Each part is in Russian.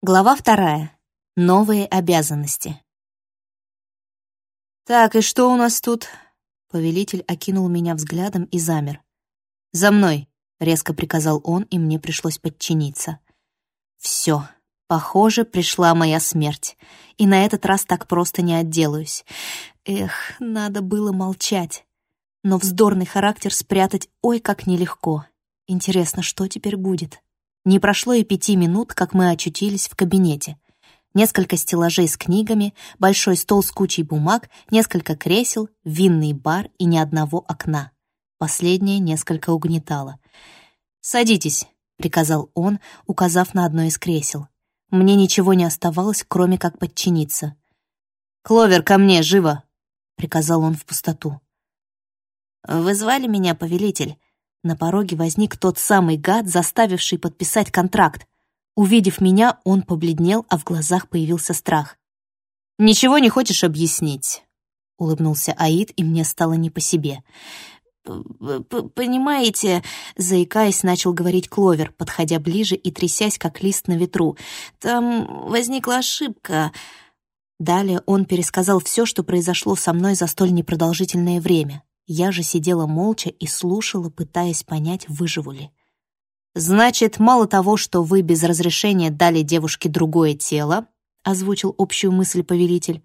Глава вторая. Новые обязанности. «Так, и что у нас тут?» Повелитель окинул меня взглядом и замер. «За мной!» — резко приказал он, и мне пришлось подчиниться. «Все. Похоже, пришла моя смерть. И на этот раз так просто не отделаюсь. Эх, надо было молчать. Но вздорный характер спрятать ой как нелегко. Интересно, что теперь будет?» Не прошло и пяти минут, как мы очутились в кабинете. Несколько стеллажей с книгами, большой стол с кучей бумаг, несколько кресел, винный бар и ни одного окна. Последнее несколько угнетало. «Садитесь», — приказал он, указав на одно из кресел. Мне ничего не оставалось, кроме как подчиниться. «Кловер, ко мне, живо!» — приказал он в пустоту. «Вы звали меня, повелитель?» На пороге возник тот самый гад, заставивший подписать контракт. Увидев меня, он побледнел, а в глазах появился страх. «Ничего не хочешь объяснить?» — улыбнулся Аид, и мне стало не по себе. «Понимаете», — заикаясь, начал говорить Кловер, подходя ближе и трясясь, как лист на ветру. «Там возникла ошибка». Далее он пересказал все, что произошло со мной за столь непродолжительное время. Я же сидела молча и слушала, пытаясь понять, выживу ли. «Значит, мало того, что вы без разрешения дали девушке другое тело», озвучил общую мысль повелитель,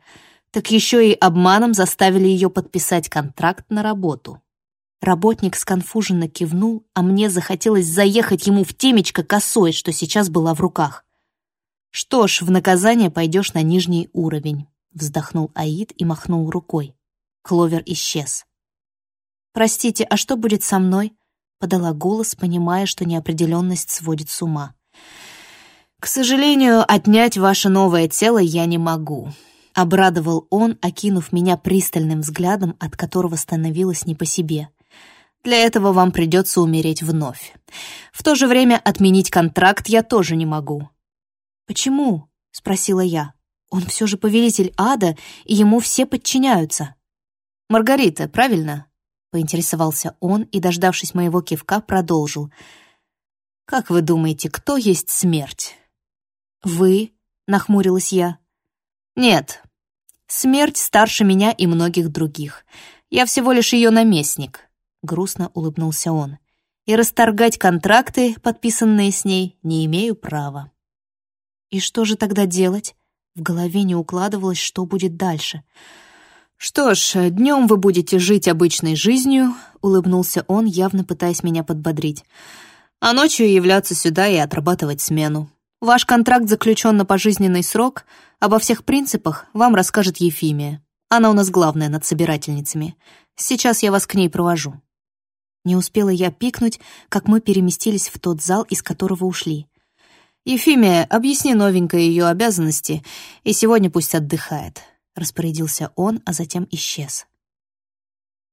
так еще и обманом заставили ее подписать контракт на работу. Работник сконфуженно кивнул, а мне захотелось заехать ему в темечко косой, что сейчас была в руках. «Что ж, в наказание пойдешь на нижний уровень», вздохнул Аид и махнул рукой. Кловер исчез. «Простите, а что будет со мной?» — подала голос, понимая, что неопределенность сводит с ума. «К сожалению, отнять ваше новое тело я не могу», — обрадовал он, окинув меня пристальным взглядом, от которого становилось не по себе. «Для этого вам придется умереть вновь. В то же время отменить контракт я тоже не могу». «Почему?» — спросила я. «Он все же повелитель ада, и ему все подчиняются». «Маргарита, правильно?» Поинтересовался он и, дождавшись моего кивка, продолжил. «Как вы думаете, кто есть смерть?» «Вы?» — нахмурилась я. «Нет. Смерть старше меня и многих других. Я всего лишь ее наместник», — грустно улыбнулся он. «И расторгать контракты, подписанные с ней, не имею права». «И что же тогда делать?» В голове не укладывалось, что будет дальше — «Что ж, днем вы будете жить обычной жизнью», — улыбнулся он, явно пытаясь меня подбодрить. «А ночью являться сюда и отрабатывать смену. Ваш контракт заключен на пожизненный срок, обо всех принципах вам расскажет Ефимия. Она у нас главная над собирательницами. Сейчас я вас к ней провожу». Не успела я пикнуть, как мы переместились в тот зал, из которого ушли. «Ефимия, объясни новенькой ее обязанности, и сегодня пусть отдыхает. — распорядился он, а затем исчез.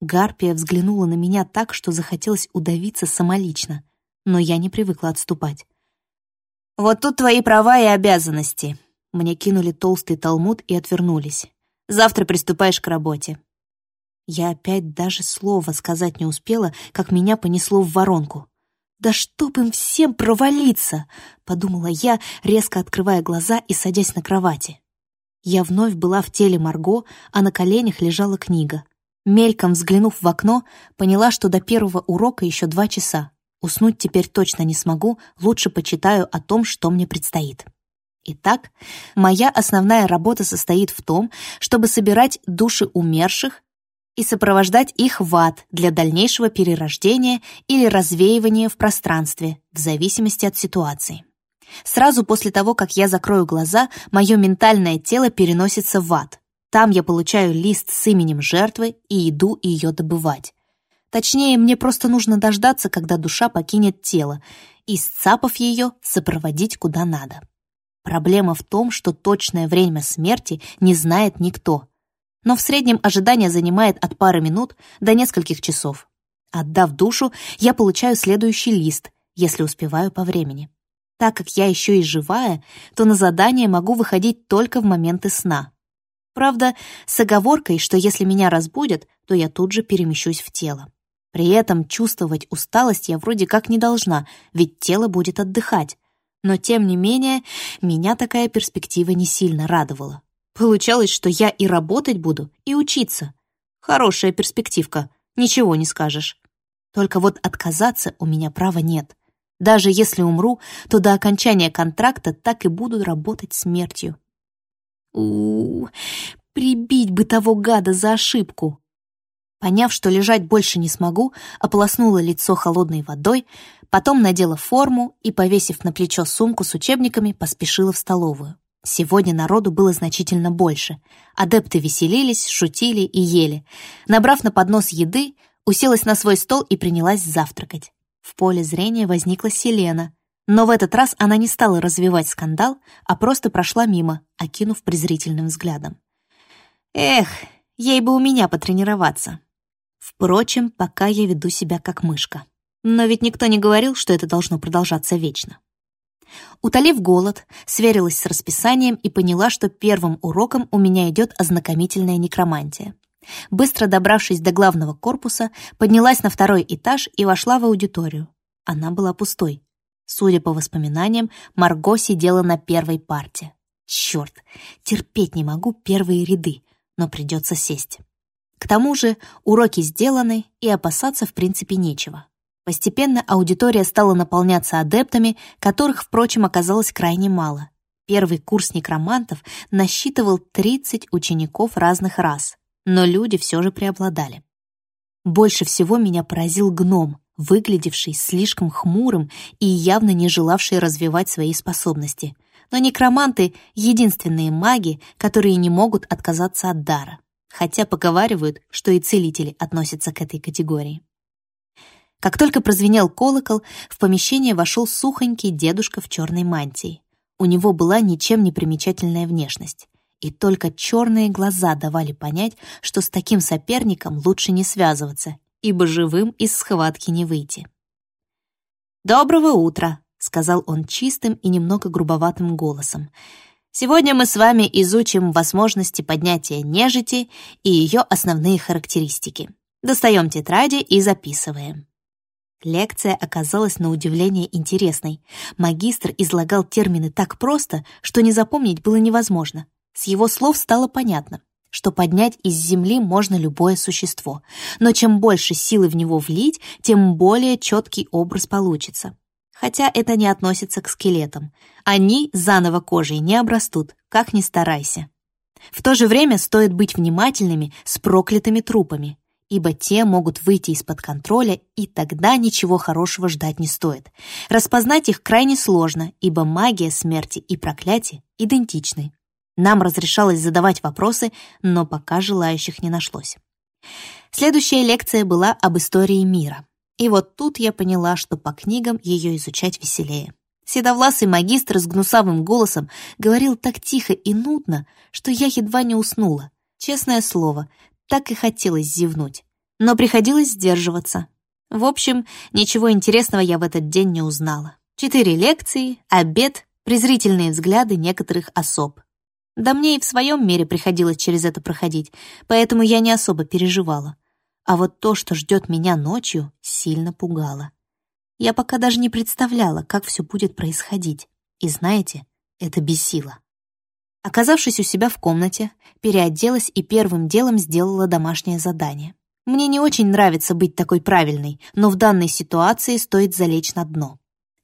Гарпия взглянула на меня так, что захотелось удавиться самолично, но я не привыкла отступать. «Вот тут твои права и обязанности». Мне кинули толстый талмуд и отвернулись. «Завтра приступаешь к работе». Я опять даже слова сказать не успела, как меня понесло в воронку. «Да чтоб им всем провалиться!» — подумала я, резко открывая глаза и садясь на кровати. Я вновь была в теле Марго, а на коленях лежала книга. Мельком взглянув в окно, поняла, что до первого урока еще два часа. Уснуть теперь точно не смогу, лучше почитаю о том, что мне предстоит. Итак, моя основная работа состоит в том, чтобы собирать души умерших и сопровождать их в ад для дальнейшего перерождения или развеивания в пространстве, в зависимости от ситуации. Сразу после того, как я закрою глаза, мое ментальное тело переносится в ад. Там я получаю лист с именем жертвы и иду ее добывать. Точнее, мне просто нужно дождаться, когда душа покинет тело, и, сцапав ее, сопроводить куда надо. Проблема в том, что точное время смерти не знает никто. Но в среднем ожидание занимает от пары минут до нескольких часов. Отдав душу, я получаю следующий лист, если успеваю по времени. Так как я еще и живая, то на задание могу выходить только в моменты сна. Правда, с оговоркой, что если меня разбудят, то я тут же перемещусь в тело. При этом чувствовать усталость я вроде как не должна, ведь тело будет отдыхать. Но, тем не менее, меня такая перспектива не сильно радовала. Получалось, что я и работать буду, и учиться. Хорошая перспективка, ничего не скажешь. Только вот отказаться у меня права нет. Даже если умру, то до окончания контракта так и буду работать смертью. у, -у, -у прибить бы того гада за ошибку. Поняв, что лежать больше не смогу, ополоснула лицо холодной водой, потом надела форму и, повесив на плечо сумку с учебниками, поспешила в столовую. Сегодня народу было значительно больше. Адепты веселились, шутили и ели. Набрав на поднос еды, уселась на свой стол и принялась завтракать. В поле зрения возникла Селена, но в этот раз она не стала развивать скандал, а просто прошла мимо, окинув презрительным взглядом. Эх, ей бы у меня потренироваться. Впрочем, пока я веду себя как мышка. Но ведь никто не говорил, что это должно продолжаться вечно. Утолив голод, сверилась с расписанием и поняла, что первым уроком у меня идет ознакомительная некромантия. Быстро добравшись до главного корпуса, поднялась на второй этаж и вошла в аудиторию. Она была пустой. Судя по воспоминаниям, Марго сидела на первой парте. Черт, терпеть не могу первые ряды, но придется сесть. К тому же уроки сделаны, и опасаться в принципе нечего. Постепенно аудитория стала наполняться адептами, которых, впрочем, оказалось крайне мало. Первый курс некромантов насчитывал 30 учеников разных рас, но люди все же преобладали. Больше всего меня поразил гном, выглядевший слишком хмурым и явно не желавший развивать свои способности. Но некроманты — единственные маги, которые не могут отказаться от дара, хотя поговаривают, что и целители относятся к этой категории. Как только прозвенел колокол, в помещение вошел сухонький дедушка в черной мантии. У него была ничем не примечательная внешность. И только черные глаза давали понять, что с таким соперником лучше не связываться, ибо живым из схватки не выйти. «Доброго утра», — сказал он чистым и немного грубоватым голосом. «Сегодня мы с вами изучим возможности поднятия нежити и ее основные характеристики. Достаем тетради и записываем». Лекция оказалась на удивление интересной. Магистр излагал термины так просто, что не запомнить было невозможно. С его слов стало понятно, что поднять из земли можно любое существо, но чем больше силы в него влить, тем более четкий образ получится. Хотя это не относится к скелетам. Они заново кожей не обрастут, как ни старайся. В то же время стоит быть внимательными с проклятыми трупами ибо те могут выйти из-под контроля, и тогда ничего хорошего ждать не стоит. Распознать их крайне сложно, ибо магия смерти и проклятие идентичны. Нам разрешалось задавать вопросы, но пока желающих не нашлось. Следующая лекция была об истории мира. И вот тут я поняла, что по книгам ее изучать веселее. Седовласый магистр с гнусавым голосом говорил так тихо и нудно, что я едва не уснула. Честное слово, так и хотелось зевнуть. Но приходилось сдерживаться. В общем, ничего интересного я в этот день не узнала. Четыре лекции, обед, презрительные взгляды некоторых особ. Да мне и в своем мире приходилось через это проходить, поэтому я не особо переживала. А вот то, что ждет меня ночью, сильно пугало. Я пока даже не представляла, как все будет происходить. И знаете, это бесило. Оказавшись у себя в комнате, переоделась и первым делом сделала домашнее задание. Мне не очень нравится быть такой правильной, но в данной ситуации стоит залечь на дно.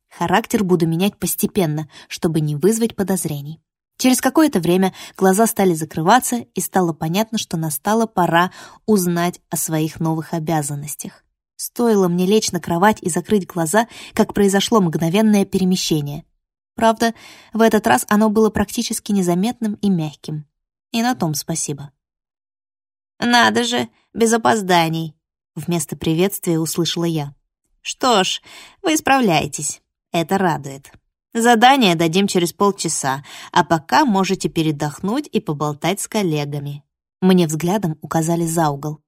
Характер буду менять постепенно, чтобы не вызвать подозрений. Через какое-то время глаза стали закрываться, и стало понятно, что настала пора узнать о своих новых обязанностях. Стоило мне лечь на кровать и закрыть глаза, как произошло мгновенное перемещение. Правда, в этот раз оно было практически незаметным и мягким. И на том спасибо. «Надо же, без опозданий!» Вместо приветствия услышала я. «Что ж, вы справляетесь. Это радует. Задание дадим через полчаса, а пока можете передохнуть и поболтать с коллегами». Мне взглядом указали за угол.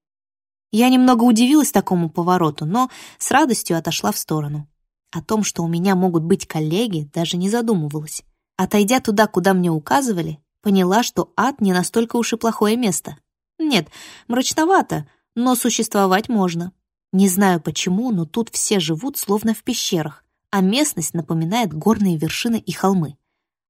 Я немного удивилась такому повороту, но с радостью отошла в сторону. О том, что у меня могут быть коллеги, даже не задумывалась. Отойдя туда, куда мне указывали, поняла, что ад не настолько уж и плохое место. Нет, мрачновато, но существовать можно. Не знаю почему, но тут все живут словно в пещерах, а местность напоминает горные вершины и холмы.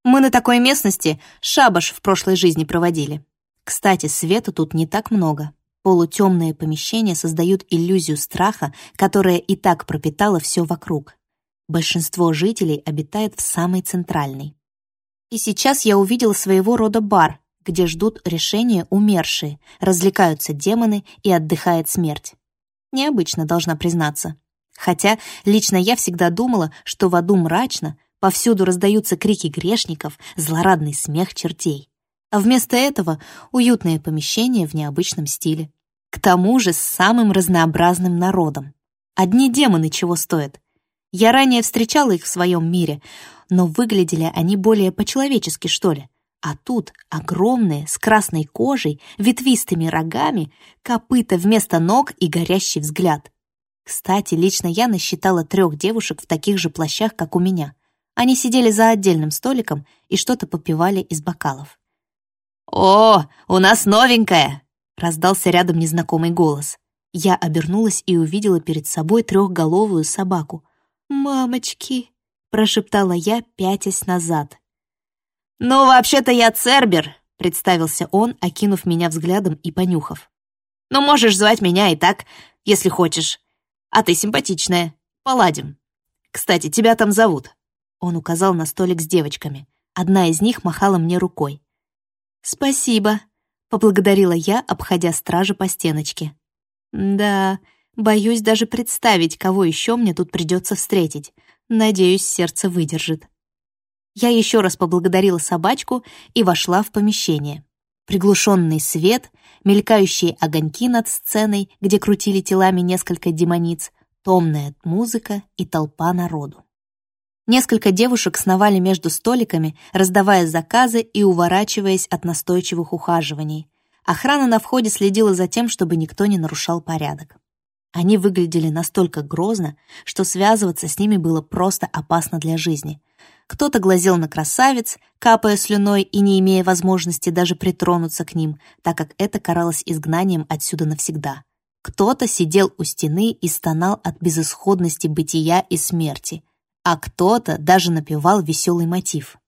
Мы на такой местности шабаш в прошлой жизни проводили. Кстати, света тут не так много. Полутемные помещения создают иллюзию страха, которая и так пропитала все вокруг. Большинство жителей обитает в самой центральной. И сейчас я увидела своего рода бар, где ждут решения умершие, развлекаются демоны и отдыхает смерть. Необычно, должна признаться. Хотя лично я всегда думала, что в аду мрачно, повсюду раздаются крики грешников, злорадный смех чертей. А вместо этого уютное помещение в необычном стиле. К тому же с самым разнообразным народом. Одни демоны чего стоят. Я ранее встречала их в своем мире, но выглядели они более по-человечески, что ли. А тут огромные, с красной кожей, ветвистыми рогами, копыта вместо ног и горящий взгляд. Кстати, лично я насчитала трех девушек в таких же плащах, как у меня. Они сидели за отдельным столиком и что-то попивали из бокалов. «О, у нас новенькая!» — раздался рядом незнакомый голос. Я обернулась и увидела перед собой трехголовую собаку. «Мамочки!» — прошептала я, пятясь назад. «Ну, вообще-то я Цербер», — представился он, окинув меня взглядом и понюхав. «Ну, можешь звать меня и так, если хочешь. А ты симпатичная. Поладим. Кстати, тебя там зовут». Он указал на столик с девочками. Одна из них махала мне рукой. «Спасибо», — поблагодарила я, обходя стражи по стеночке. «Да, боюсь даже представить, кого еще мне тут придется встретить. Надеюсь, сердце выдержит». Я еще раз поблагодарила собачку и вошла в помещение. Приглушенный свет, мелькающие огоньки над сценой, где крутили телами несколько демониц, томная музыка и толпа народу. Несколько девушек сновали между столиками, раздавая заказы и уворачиваясь от настойчивых ухаживаний. Охрана на входе следила за тем, чтобы никто не нарушал порядок. Они выглядели настолько грозно, что связываться с ними было просто опасно для жизни. Кто-то глазел на красавиц, капая слюной и не имея возможности даже притронуться к ним, так как это каралось изгнанием отсюда навсегда. Кто-то сидел у стены и стонал от безысходности бытия и смерти, а кто-то даже напевал веселый мотив.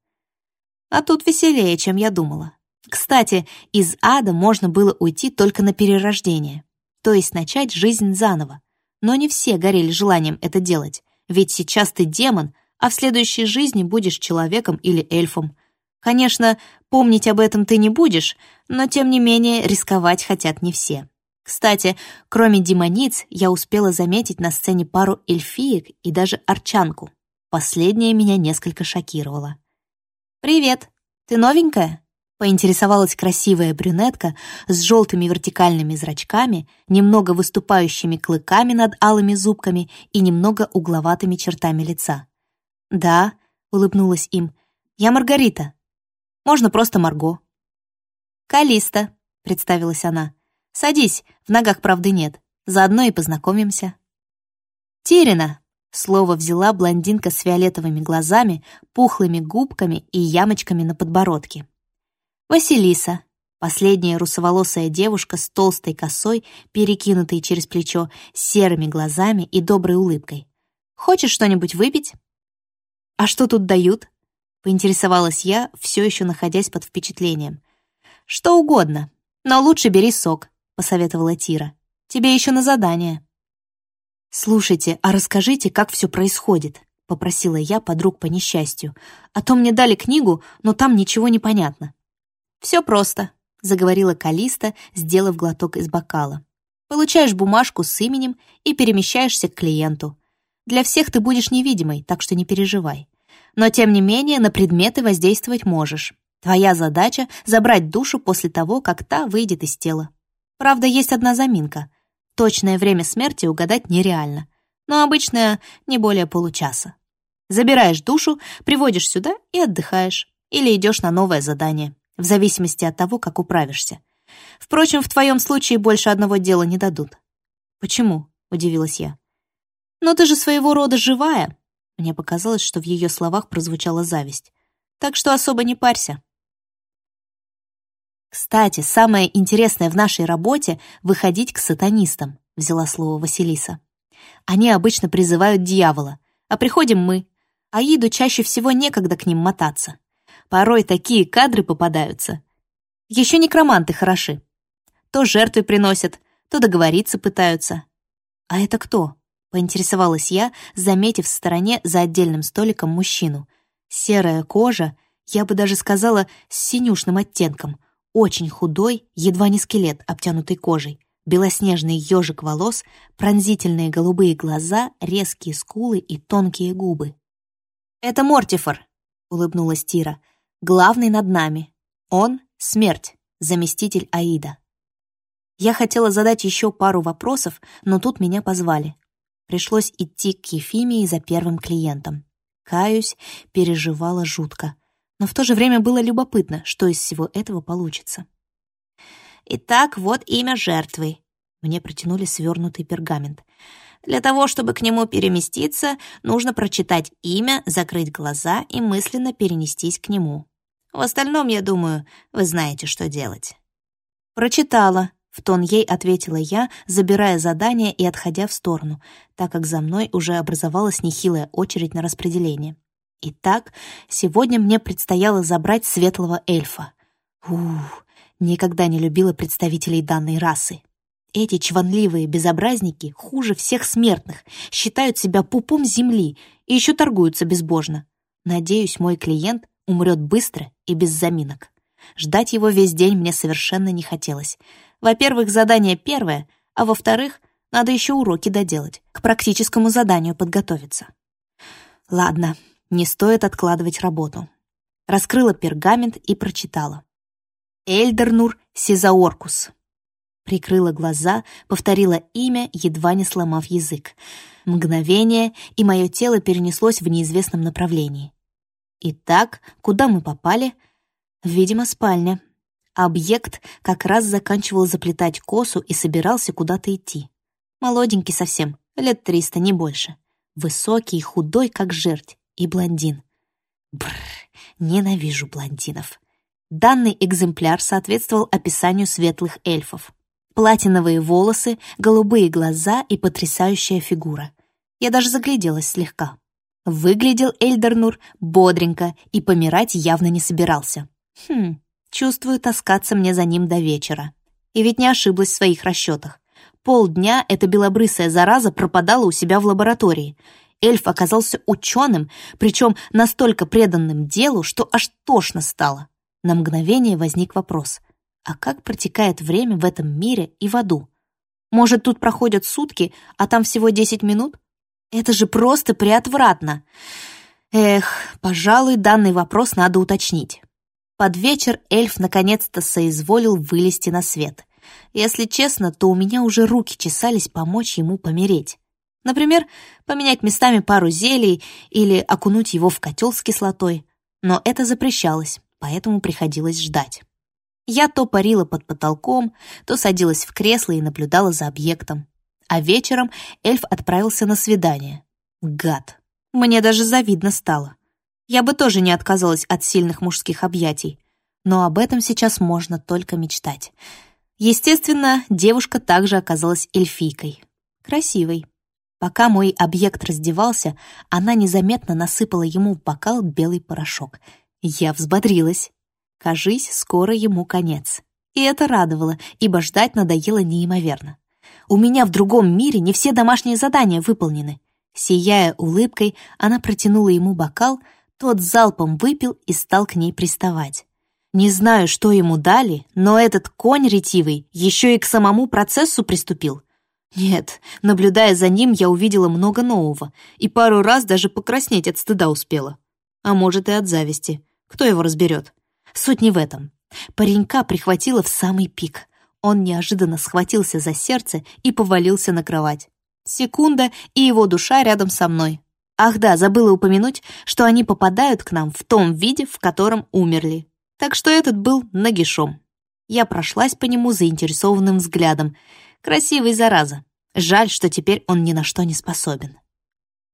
А тут веселее, чем я думала. Кстати, из ада можно было уйти только на перерождение, то есть начать жизнь заново. Но не все горели желанием это делать, ведь сейчас ты демон, а в следующей жизни будешь человеком или эльфом. Конечно, помнить об этом ты не будешь, но тем не менее рисковать хотят не все. Кстати, кроме демониц, я успела заметить на сцене пару эльфиек и даже арчанку. Последняя меня несколько шокировала. «Привет, ты новенькая?» поинтересовалась красивая брюнетка с желтыми вертикальными зрачками, немного выступающими клыками над алыми зубками и немного угловатыми чертами лица. «Да», — улыбнулась им, — «я Маргарита. Можно просто Марго». «Калиста», — представилась она. «Садись, в ногах правды нет. Заодно и познакомимся». «Терина», — слово взяла блондинка с фиолетовыми глазами, пухлыми губками и ямочками на подбородке. «Василиса», Последняя русоволосая девушка с толстой косой, перекинутой через плечо, серыми глазами и доброй улыбкой. «Хочешь что-нибудь выпить?» «А что тут дают?» — поинтересовалась я, все еще находясь под впечатлением. «Что угодно, но лучше бери сок», — посоветовала Тира. «Тебе еще на задание». «Слушайте, а расскажите, как все происходит?» — попросила я подруг по несчастью. «А то мне дали книгу, но там ничего не понятно». «Все просто», — заговорила Калиста, сделав глоток из бокала. «Получаешь бумажку с именем и перемещаешься к клиенту. Для всех ты будешь невидимой, так что не переживай. Но, тем не менее, на предметы воздействовать можешь. Твоя задача — забрать душу после того, как та выйдет из тела. Правда, есть одна заминка. Точное время смерти угадать нереально, но обычно не более получаса. Забираешь душу, приводишь сюда и отдыхаешь. Или идешь на новое задание, в зависимости от того, как управишься. Впрочем, в твоем случае больше одного дела не дадут. «Почему?» — удивилась я. «Но ты же своего рода живая, мне показалось, что в ее словах прозвучала зависть. Так что особо не парься. «Кстати, самое интересное в нашей работе — выходить к сатанистам», — взяла слово Василиса. «Они обычно призывают дьявола, а приходим мы. Аиду чаще всего некогда к ним мотаться. Порой такие кадры попадаются. Еще некроманты хороши. То жертвы приносят, то договориться пытаются. «А это кто?» — поинтересовалась я, заметив в стороне за отдельным столиком мужчину. Серая кожа, я бы даже сказала, с синюшным оттенком, очень худой, едва не скелет, обтянутый кожей, белоснежный ежик волос, пронзительные голубые глаза, резкие скулы и тонкие губы. «Это Мортифор», — улыбнулась Тира, — «главный над нами. Он — смерть, заместитель Аида». Я хотела задать еще пару вопросов, но тут меня позвали. Пришлось идти к Ефимии за первым клиентом. Каюсь, переживала жутко. Но в то же время было любопытно, что из всего этого получится. «Итак, вот имя жертвы». Мне протянули свернутый пергамент. Для того, чтобы к нему переместиться, нужно прочитать имя, закрыть глаза и мысленно перенестись к нему. В остальном, я думаю, вы знаете, что делать. Прочитала, в тон ей ответила я, забирая задание и отходя в сторону, так как за мной уже образовалась нехилая очередь на распределение. Итак, сегодня мне предстояло забрать светлого эльфа. Ух, никогда не любила представителей данной расы. Эти чванливые безобразники хуже всех смертных, считают себя пупом земли и еще торгуются безбожно. Надеюсь, мой клиент умрет быстро и без заминок. Ждать его весь день мне совершенно не хотелось. Во-первых, задание первое, а во-вторых, надо еще уроки доделать, к практическому заданию подготовиться. Ладно, не стоит откладывать работу. Раскрыла пергамент и прочитала. Эльдернур Сизаоркус. Прикрыла глаза, повторила имя, едва не сломав язык. Мгновение, и мое тело перенеслось в неизвестном направлении. Итак, куда мы попали? Видимо, спальня. Объект как раз заканчивал заплетать косу и собирался куда-то идти. Молоденький совсем, лет триста, не больше. Высокий худой, как жерть, и блондин. Бррр, ненавижу блондинов. Данный экземпляр соответствовал описанию светлых эльфов. Платиновые волосы, голубые глаза и потрясающая фигура. Я даже загляделась слегка. Выглядел Эльдернур бодренько и помирать явно не собирался. Хм, Чувствую, таскаться мне за ним до вечера. И ведь не ошиблась в своих расчетах. Полдня эта белобрысая зараза пропадала у себя в лаборатории. Эльф оказался ученым, причем настолько преданным делу, что аж тошно стало. На мгновение возник вопрос. А как протекает время в этом мире и в аду? Может, тут проходят сутки, а там всего 10 минут? Это же просто приотвратно. Эх, пожалуй, данный вопрос надо уточнить. Под вечер эльф наконец-то соизволил вылезти на свет. Если честно, то у меня уже руки чесались помочь ему помереть. Например, поменять местами пару зелий или окунуть его в котел с кислотой. Но это запрещалось, поэтому приходилось ждать. Я то парила под потолком, то садилась в кресло и наблюдала за объектом. А вечером эльф отправился на свидание. Гад. Мне даже завидно стало. Я бы тоже не отказалась от сильных мужских объятий, но об этом сейчас можно только мечтать. Естественно, девушка также оказалась эльфийкой. Красивой. Пока мой объект раздевался, она незаметно насыпала ему в бокал белый порошок. Я взбодрилась. Кажись, скоро ему конец. И это радовало, ибо ждать надоело неимоверно. У меня в другом мире не все домашние задания выполнены. Сияя улыбкой, она протянула ему бокал — тот залпом выпил и стал к ней приставать. Не знаю, что ему дали, но этот конь ретивый еще и к самому процессу приступил. Нет, наблюдая за ним, я увидела много нового и пару раз даже покраснеть от стыда успела. А может и от зависти. Кто его разберет? Суть не в этом. Паренька прихватило в самый пик. Он неожиданно схватился за сердце и повалился на кровать. Секунда, и его душа рядом со мной. Ах да, забыла упомянуть, что они попадают к нам в том виде, в котором умерли. Так что этот был нагишом. Я прошлась по нему заинтересованным взглядом. Красивый, зараза. Жаль, что теперь он ни на что не способен.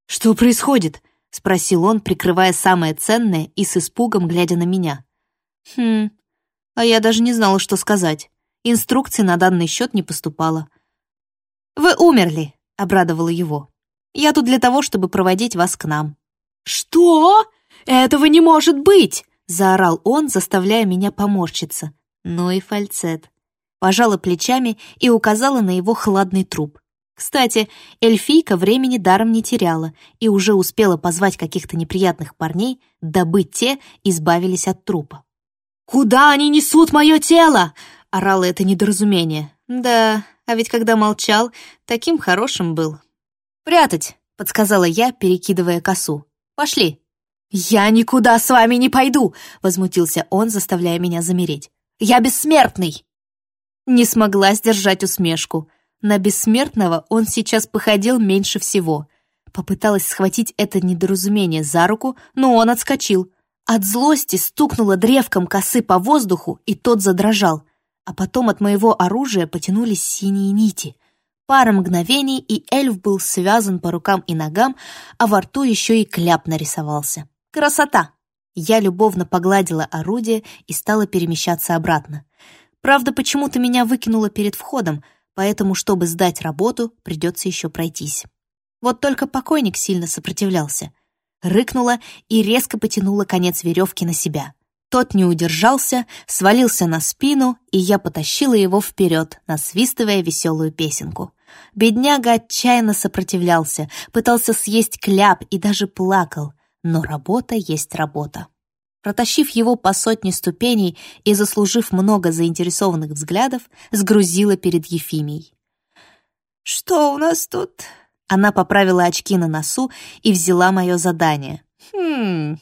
«Что происходит?» — спросил он, прикрывая самое ценное и с испугом глядя на меня. «Хм, а я даже не знала, что сказать. Инструкции на данный счет не поступало». «Вы умерли», — обрадовала его. Я тут для того, чтобы проводить вас к нам». «Что? Этого не может быть!» — заорал он, заставляя меня поморщиться. Ну и фальцет. Пожала плечами и указала на его хладный труп. Кстати, эльфийка времени даром не теряла и уже успела позвать каких-то неприятных парней, дабы те избавились от трупа. «Куда они несут мое тело?» — орало это недоразумение. «Да, а ведь когда молчал, таким хорошим был». «Прятать», — подсказала я, перекидывая косу. «Пошли». «Я никуда с вами не пойду!» — возмутился он, заставляя меня замереть. «Я бессмертный!» Не смогла сдержать усмешку. На бессмертного он сейчас походил меньше всего. Попыталась схватить это недоразумение за руку, но он отскочил. От злости стукнула древком косы по воздуху, и тот задрожал. А потом от моего оружия потянулись синие нити. Пара мгновений, и эльф был связан по рукам и ногам, а во рту еще и кляп нарисовался. Красота! Я любовно погладила орудие и стала перемещаться обратно. Правда, почему-то меня выкинуло перед входом, поэтому, чтобы сдать работу, придется еще пройтись. Вот только покойник сильно сопротивлялся. Рыкнула и резко потянула конец веревки на себя. Тот не удержался, свалился на спину, и я потащила его вперед, насвистывая веселую песенку. Бедняга отчаянно сопротивлялся, пытался съесть кляп и даже плакал но работа есть работа. Протащив его по сотне ступеней и заслужив много заинтересованных взглядов, сгрузила перед Ефимией. «Что у нас тут?» Она поправила очки на носу и взяла мое задание. «Хм,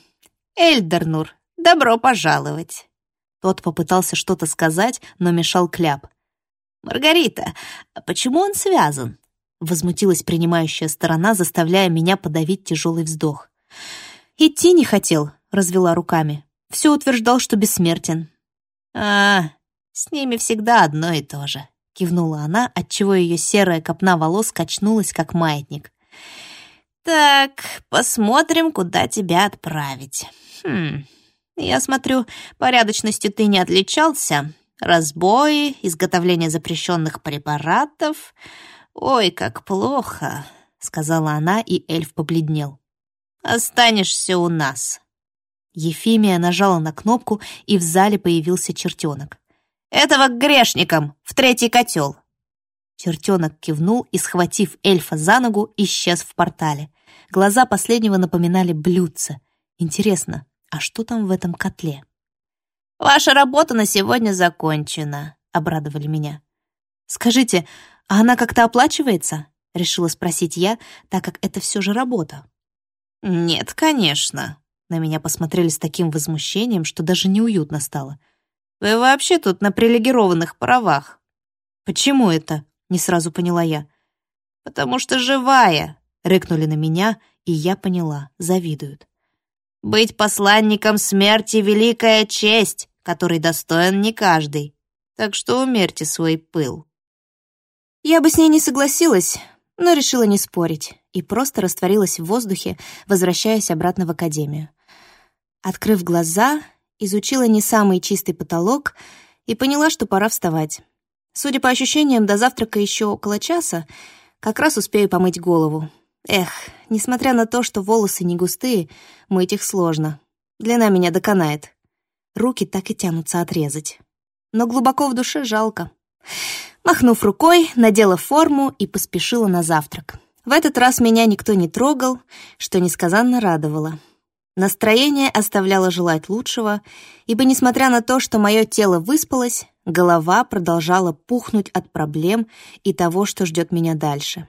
Эльдернур, добро пожаловать!» Тот попытался что-то сказать, но мешал кляп. «Маргарита, а почему он связан?» Возмутилась принимающая сторона, заставляя меня подавить тяжелый вздох. «Идти не хотел», — развела руками. Все утверждал, что бессмертен. «А, с ними всегда одно и то же», — кивнула она, отчего ее серая копна волос качнулась, как маятник. «Так, посмотрим, куда тебя отправить. Хм, я смотрю, порядочностью ты не отличался. Разбои, изготовление запрещенных препаратов. Ой, как плохо», — сказала она, и эльф побледнел. Останешься у нас». Ефимия нажала на кнопку, и в зале появился чертенок. «Этого к грешникам! В третий котел!» Чертенок кивнул и, схватив эльфа за ногу, исчез в портале. Глаза последнего напоминали блюдце. Интересно, а что там в этом котле? «Ваша работа на сегодня закончена», — обрадовали меня. «Скажите, а она как-то оплачивается?» — решила спросить я, так как это все же работа. «Нет, конечно». На меня посмотрели с таким возмущением, что даже неуютно стало. «Вы вообще тут на привилегированных правах». «Почему это?» — не сразу поняла я. «Потому что живая», — рыкнули на меня, и я поняла, завидуют. «Быть посланником смерти — великая честь, которой достоин не каждый. Так что умерьте свой пыл». Я бы с ней не согласилась, но решила не спорить и просто растворилась в воздухе, возвращаясь обратно в академию. Открыв глаза, изучила не самый чистый потолок и поняла, что пора вставать. Судя по ощущениям, до завтрака еще около часа, как раз успею помыть голову. Эх, несмотря на то, что волосы не густые, мыть их сложно. Длина меня доконает. Руки так и тянутся отрезать. Но глубоко в душе жалко. Махнув рукой, надела форму и поспешила на завтрак. В этот раз меня никто не трогал, что несказанно радовало. Настроение оставляло желать лучшего, ибо, несмотря на то, что мое тело выспалось, голова продолжала пухнуть от проблем и того, что ждет меня дальше.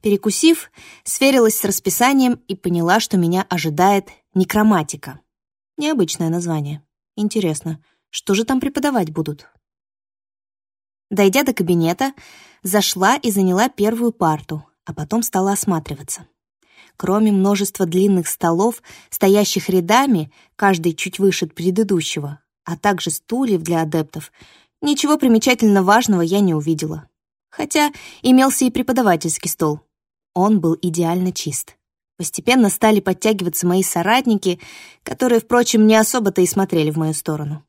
Перекусив, сверилась с расписанием и поняла, что меня ожидает некроматика. Необычное название. Интересно, что же там преподавать будут? Дойдя до кабинета, зашла и заняла первую парту, а потом стала осматриваться. Кроме множества длинных столов, стоящих рядами, каждый чуть выше предыдущего, а также стульев для адептов, ничего примечательно важного я не увидела. Хотя имелся и преподавательский стол. Он был идеально чист. Постепенно стали подтягиваться мои соратники, которые, впрочем, не особо-то и смотрели в мою сторону.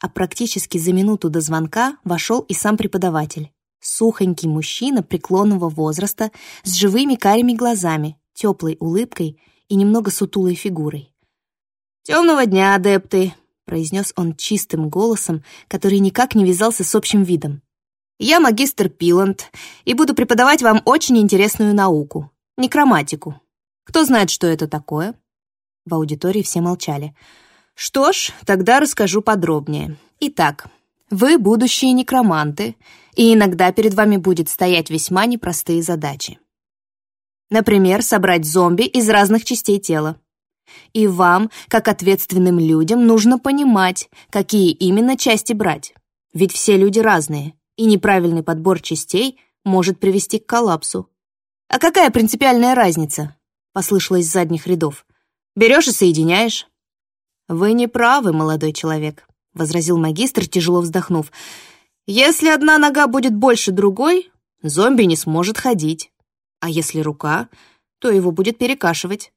А практически за минуту до звонка вошел и сам преподаватель. Сухонький мужчина преклонного возраста с живыми карими глазами, теплой улыбкой и немного сутулой фигурой. «Темного дня, адепты!» — произнес он чистым голосом, который никак не вязался с общим видом. «Я магистр Пиланд и буду преподавать вам очень интересную науку — некроматику. Кто знает, что это такое?» В аудитории все молчали. «Что ж, тогда расскажу подробнее. Итак, вы будущие некроманты, и иногда перед вами будет стоять весьма непростые задачи. Например, собрать зомби из разных частей тела. И вам, как ответственным людям, нужно понимать, какие именно части брать. Ведь все люди разные, и неправильный подбор частей может привести к коллапсу. «А какая принципиальная разница?» — послышалось с задних рядов. «Берешь и соединяешь». «Вы не правы, молодой человек возразил магистр, тяжело вздохнув. «Если одна нога будет больше другой, зомби не сможет ходить. А если рука, то его будет перекашивать».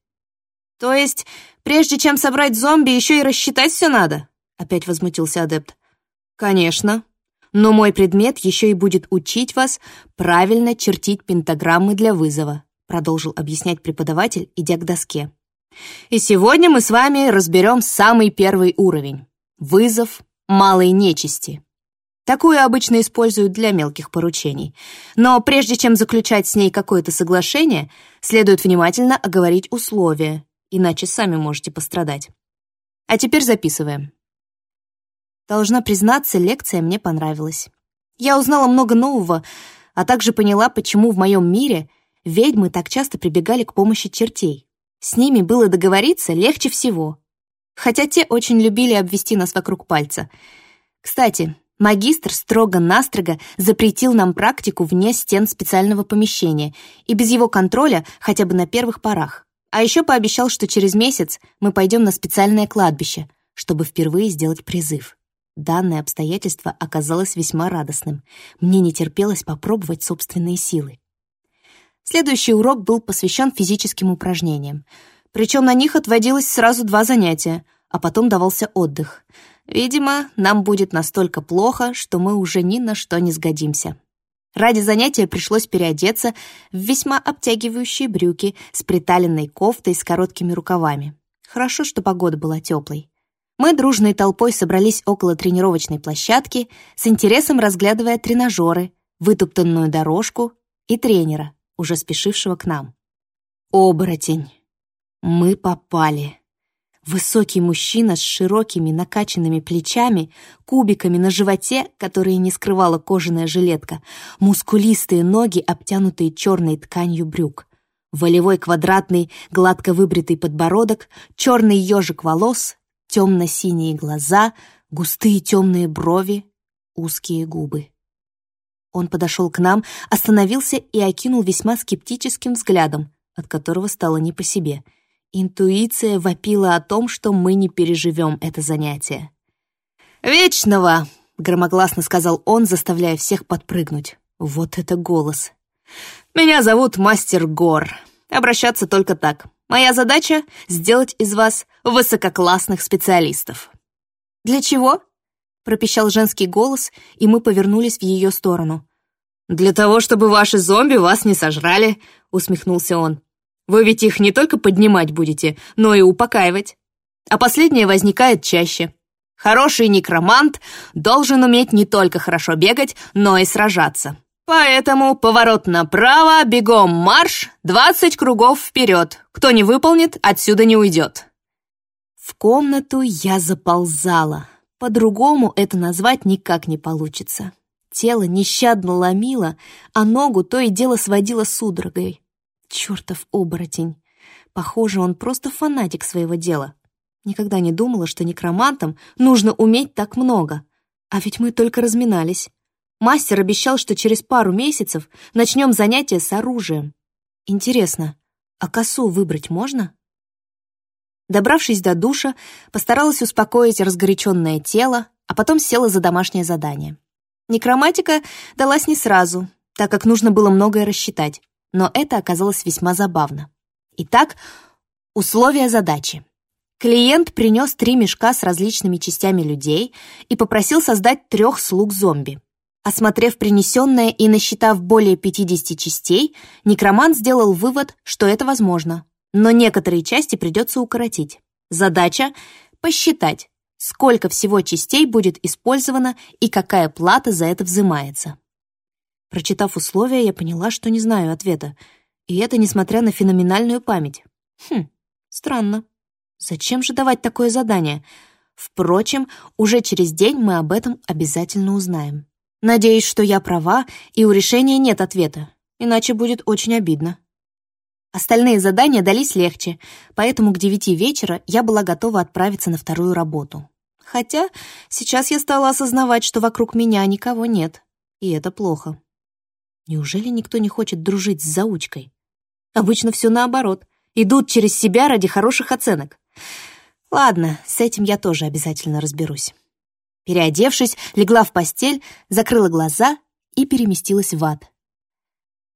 «То есть, прежде чем собрать зомби, еще и рассчитать все надо?» Опять возмутился адепт. «Конечно. Но мой предмет еще и будет учить вас правильно чертить пентаграммы для вызова», продолжил объяснять преподаватель, идя к доске. «И сегодня мы с вами разберем самый первый уровень. Вызов малой нечисти. Такую обычно используют для мелких поручений. Но прежде чем заключать с ней какое-то соглашение, следует внимательно оговорить условия, иначе сами можете пострадать. А теперь записываем. Должна признаться, лекция мне понравилась. Я узнала много нового, а также поняла, почему в моем мире ведьмы так часто прибегали к помощи чертей. С ними было договориться легче всего хотя те очень любили обвести нас вокруг пальца. Кстати, магистр строго-настрого запретил нам практику вне стен специального помещения и без его контроля хотя бы на первых порах. А еще пообещал, что через месяц мы пойдем на специальное кладбище, чтобы впервые сделать призыв. Данное обстоятельство оказалось весьма радостным. Мне не терпелось попробовать собственные силы. Следующий урок был посвящен физическим упражнениям. Причем на них отводилось сразу два занятия, а потом давался отдых. Видимо, нам будет настолько плохо, что мы уже ни на что не сгодимся. Ради занятия пришлось переодеться в весьма обтягивающие брюки с приталенной кофтой с короткими рукавами. Хорошо, что погода была теплой. Мы дружной толпой собрались около тренировочной площадки, с интересом разглядывая тренажеры, вытоптанную дорожку и тренера, уже спешившего к нам. Оборотень. Мы попали. Высокий мужчина с широкими накачанными плечами, кубиками на животе, которые не скрывала кожаная жилетка, мускулистые ноги, обтянутые черной тканью брюк, волевой квадратный, гладко выбритый подбородок, черный ежик волос, темно-синие глаза, густые темные брови, узкие губы. Он подошел к нам, остановился и окинул весьма скептическим взглядом, от которого стало не по себе — Интуиция вопила о том, что мы не переживем это занятие. «Вечного!» — громогласно сказал он, заставляя всех подпрыгнуть. Вот это голос. «Меня зовут Мастер Гор. Обращаться только так. Моя задача — сделать из вас высококлассных специалистов». «Для чего?» — пропищал женский голос, и мы повернулись в ее сторону. «Для того, чтобы ваши зомби вас не сожрали», — усмехнулся он. Вы ведь их не только поднимать будете, но и упокаивать. А последнее возникает чаще. Хороший некромант должен уметь не только хорошо бегать, но и сражаться. Поэтому поворот направо, бегом марш, 20 кругов вперед. Кто не выполнит, отсюда не уйдет. В комнату я заползала. По-другому это назвать никак не получится. Тело нещадно ломило, а ногу то и дело сводило судорогой. Чертов оборотень. Похоже, он просто фанатик своего дела. Никогда не думала, что некромантам нужно уметь так много. А ведь мы только разминались. Мастер обещал, что через пару месяцев начнем занятия с оружием. Интересно, а косу выбрать можно? Добравшись до душа, постаралась успокоить разгоряченное тело, а потом села за домашнее задание. Некроматика далась не сразу, так как нужно было многое рассчитать но это оказалось весьма забавно. Итак, условия задачи. Клиент принес три мешка с различными частями людей и попросил создать трех слуг зомби. Осмотрев принесенное и насчитав более 50 частей, некромант сделал вывод, что это возможно, но некоторые части придется укоротить. Задача — посчитать, сколько всего частей будет использовано и какая плата за это взимается. Прочитав условия, я поняла, что не знаю ответа, и это несмотря на феноменальную память. Хм, странно. Зачем же давать такое задание? Впрочем, уже через день мы об этом обязательно узнаем. Надеюсь, что я права, и у решения нет ответа, иначе будет очень обидно. Остальные задания дались легче, поэтому к девяти вечера я была готова отправиться на вторую работу. Хотя сейчас я стала осознавать, что вокруг меня никого нет, и это плохо. Неужели никто не хочет дружить с заучкой? Обычно все наоборот. Идут через себя ради хороших оценок. Ладно, с этим я тоже обязательно разберусь. Переодевшись, легла в постель, закрыла глаза и переместилась в ад.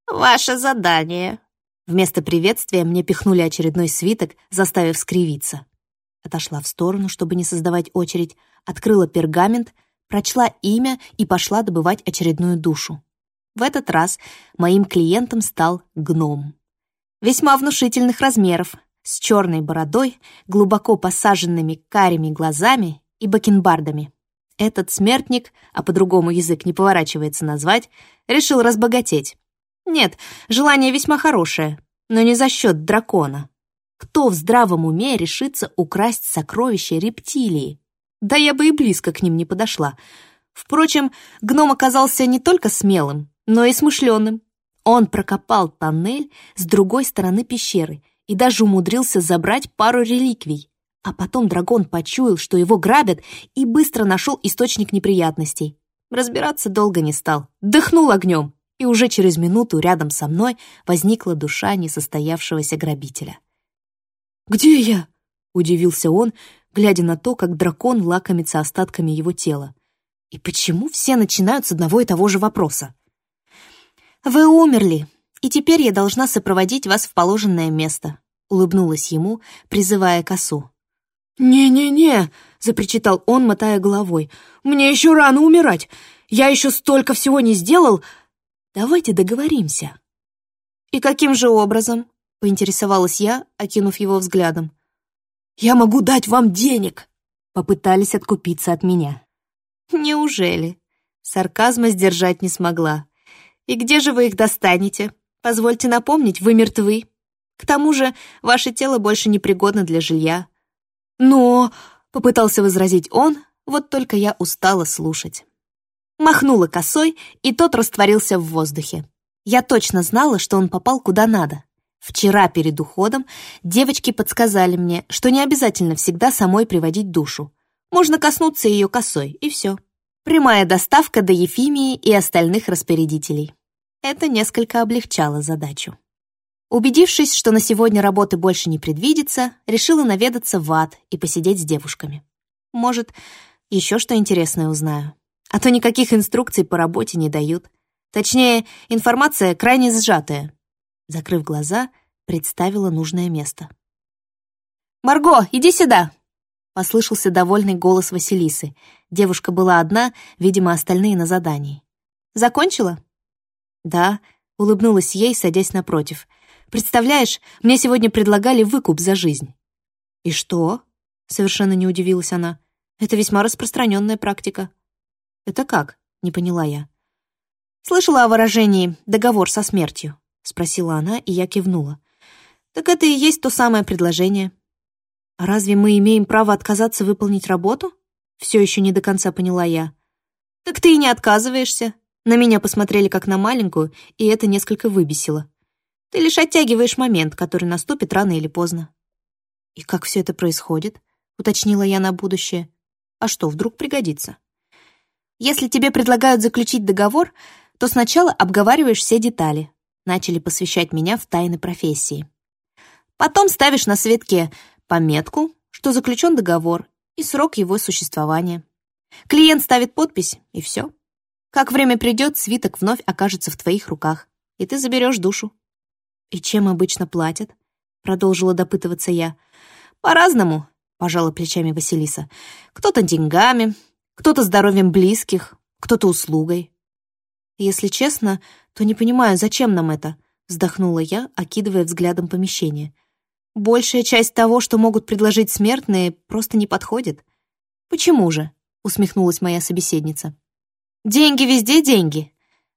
«Ваше задание». Вместо приветствия мне пихнули очередной свиток, заставив скривиться. Отошла в сторону, чтобы не создавать очередь, открыла пергамент, прочла имя и пошла добывать очередную душу. В этот раз моим клиентом стал гном. Весьма внушительных размеров, с черной бородой, глубоко посаженными карими глазами и бакенбардами. Этот смертник, а по-другому язык не поворачивается назвать, решил разбогатеть. Нет, желание весьма хорошее, но не за счет дракона. Кто в здравом уме решится украсть сокровища рептилии? Да я бы и близко к ним не подошла. Впрочем, гном оказался не только смелым, но и смышленым. Он прокопал тоннель с другой стороны пещеры и даже умудрился забрать пару реликвий. А потом дракон почуял, что его грабят, и быстро нашел источник неприятностей. Разбираться долго не стал. Дыхнул огнем, и уже через минуту рядом со мной возникла душа несостоявшегося грабителя. «Где я?» — удивился он, глядя на то, как дракон лакомится остатками его тела. «И почему все начинают с одного и того же вопроса?» «Вы умерли, и теперь я должна сопроводить вас в положенное место», — улыбнулась ему, призывая косу. «Не-не-не», — запричитал он, мотая головой. «Мне еще рано умирать. Я еще столько всего не сделал. Давайте договоримся». «И каким же образом?» — поинтересовалась я, окинув его взглядом. «Я могу дать вам денег», — попытались откупиться от меня. «Неужели?» Сарказма сдержать не смогла. «И где же вы их достанете? Позвольте напомнить, вы мертвы. К тому же ваше тело больше не пригодно для жилья. «Но...» — попытался возразить он, вот только я устала слушать. Махнула косой, и тот растворился в воздухе. Я точно знала, что он попал куда надо. Вчера перед уходом девочки подсказали мне, что не обязательно всегда самой приводить душу. Можно коснуться ее косой, и все. Прямая доставка до Ефимии и остальных распорядителей. Это несколько облегчало задачу. Убедившись, что на сегодня работы больше не предвидится, решила наведаться в ад и посидеть с девушками. Может, еще что интересное узнаю. А то никаких инструкций по работе не дают. Точнее, информация крайне сжатая. Закрыв глаза, представила нужное место. «Марго, иди сюда!» Послышался довольный голос Василисы. Девушка была одна, видимо, остальные на задании. «Закончила?» «Да», — улыбнулась ей, садясь напротив — Представляешь, мне сегодня предлагали выкуп за жизнь». «И что?» — совершенно не удивилась она. «Это весьма распространенная практика». «Это как?» — не поняла я. «Слышала о выражении «договор со смертью», — спросила она, и я кивнула. «Так это и есть то самое предложение». «А разве мы имеем право отказаться выполнить работу?» Все еще не до конца поняла я. «Так ты и не отказываешься». На меня посмотрели как на маленькую, и это несколько выбесило. Ты лишь оттягиваешь момент, который наступит рано или поздно. «И как все это происходит?» — уточнила я на будущее. «А что, вдруг пригодится?» «Если тебе предлагают заключить договор, то сначала обговариваешь все детали», — начали посвящать меня в тайны профессии. Потом ставишь на светке пометку, что заключен договор и срок его существования. Клиент ставит подпись, и все. Как время придет, свиток вновь окажется в твоих руках, и ты заберешь душу. «И чем обычно платят?» — продолжила допытываться я. «По-разному», — пожала плечами Василиса. «Кто-то деньгами, кто-то здоровьем близких, кто-то услугой. Если честно, то не понимаю, зачем нам это, вздохнула я, окидывая взглядом помещение. Большая часть того, что могут предложить смертные, просто не подходит. Почему же? усмехнулась моя собеседница. Деньги везде деньги.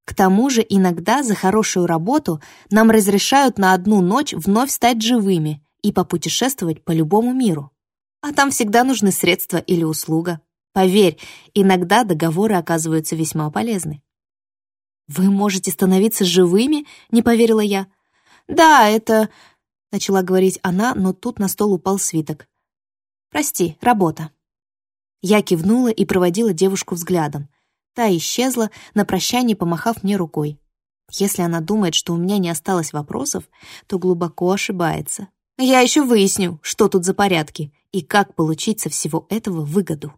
К тому же иногда за хорошую работу нам разрешают на одну ночь вновь стать живыми и попутешествовать по любому миру. А там всегда нужны средства или услуга. Поверь, иногда договоры оказываются весьма полезны. «Вы можете становиться живыми?» — не поверила я. «Да, это...» — начала говорить она, но тут на стол упал свиток. «Прости, работа». Я кивнула и проводила девушку взглядом. Та исчезла, на прощание помахав мне рукой. Если она думает, что у меня не осталось вопросов, то глубоко ошибается. Я еще выясню, что тут за порядки и как получить со всего этого выгоду.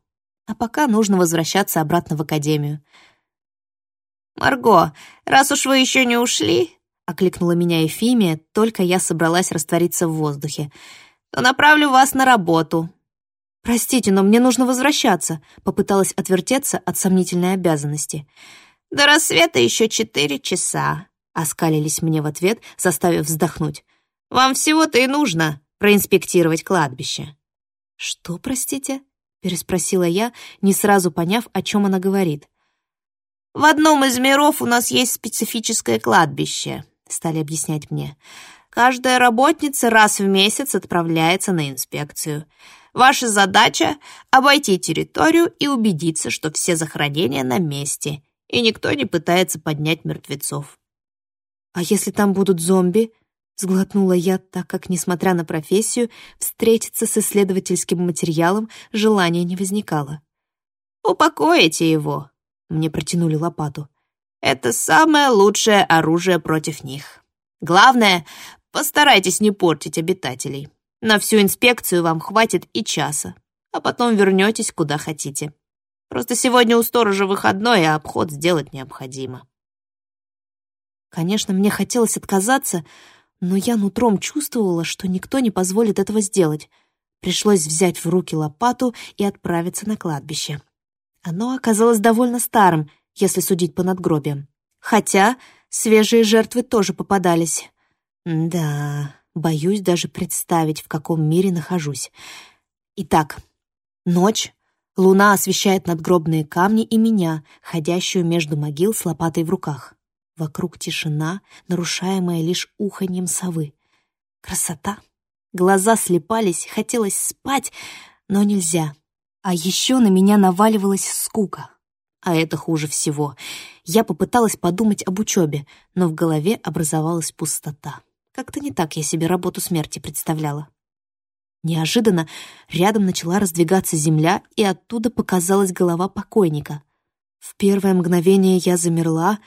А пока нужно возвращаться обратно в академию. «Марго, раз уж вы еще не ушли», — окликнула меня Ефимия, только я собралась раствориться в воздухе, «то направлю вас на работу». «Простите, но мне нужно возвращаться», — попыталась отвертеться от сомнительной обязанности. «До рассвета еще четыре часа», — оскалились мне в ответ, заставив вздохнуть. «Вам всего-то и нужно проинспектировать кладбище». «Что, простите?» — переспросила я, не сразу поняв, о чем она говорит. В одном из миров у нас есть специфическое кладбище, стали объяснять мне. Каждая работница раз в месяц отправляется на инспекцию. Ваша задача — обойти территорию и убедиться, что все захоронения на месте, и никто не пытается поднять мертвецов. «А если там будут зомби?» — сглотнула я, так как, несмотря на профессию, встретиться с исследовательским материалом желания не возникало. «Упокоите его», мне протянули лопату. «Это самое лучшее оружие против них. Главное, постарайтесь не портить обитателей. На всю инспекцию вам хватит и часа, а потом вернетесь куда хотите. Просто сегодня у сторожа выходной, а обход сделать необходимо». Конечно, мне хотелось отказаться, но я нутром чувствовала, что никто не позволит этого сделать. Пришлось взять в руки лопату и отправиться на кладбище. Оно оказалось довольно старым, если судить по надгробиям. Хотя свежие жертвы тоже попадались. Да, боюсь даже представить, в каком мире нахожусь. Итак, ночь. Луна освещает надгробные камни и меня, ходящую между могил с лопатой в руках. Вокруг тишина, нарушаемая лишь уханьем совы. Красота. Глаза слепались, хотелось спать, но нельзя. А еще на меня наваливалась скука. А это хуже всего. Я попыталась подумать об учебе, но в голове образовалась пустота. Как-то не так я себе работу смерти представляла. Неожиданно рядом начала раздвигаться земля, и оттуда показалась голова покойника. В первое мгновение я замерла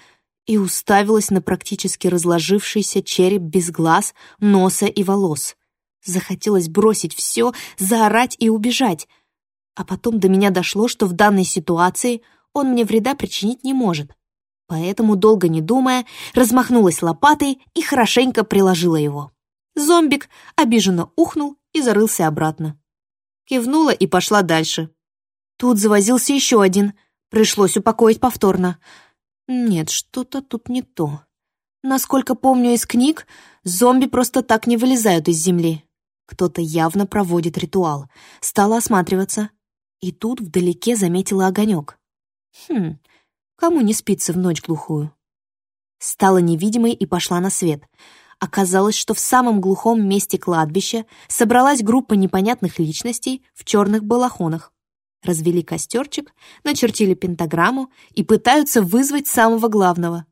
и уставилась на практически разложившийся череп без глаз, носа и волос. Захотелось бросить все, заорать и убежать — а потом до меня дошло, что в данной ситуации он мне вреда причинить не может. Поэтому, долго не думая, размахнулась лопатой и хорошенько приложила его. Зомбик обиженно ухнул и зарылся обратно. Кивнула и пошла дальше. Тут завозился еще один. Пришлось упокоить повторно. Нет, что-то тут не то. Насколько помню из книг, зомби просто так не вылезают из земли. Кто-то явно проводит ритуал. Стала осматриваться. И тут вдалеке заметила огонек. Хм, кому не спится в ночь глухую? Стала невидимой и пошла на свет. Оказалось, что в самом глухом месте кладбища собралась группа непонятных личностей в черных балахонах. Развели костерчик, начертили пентаграмму и пытаются вызвать самого главного.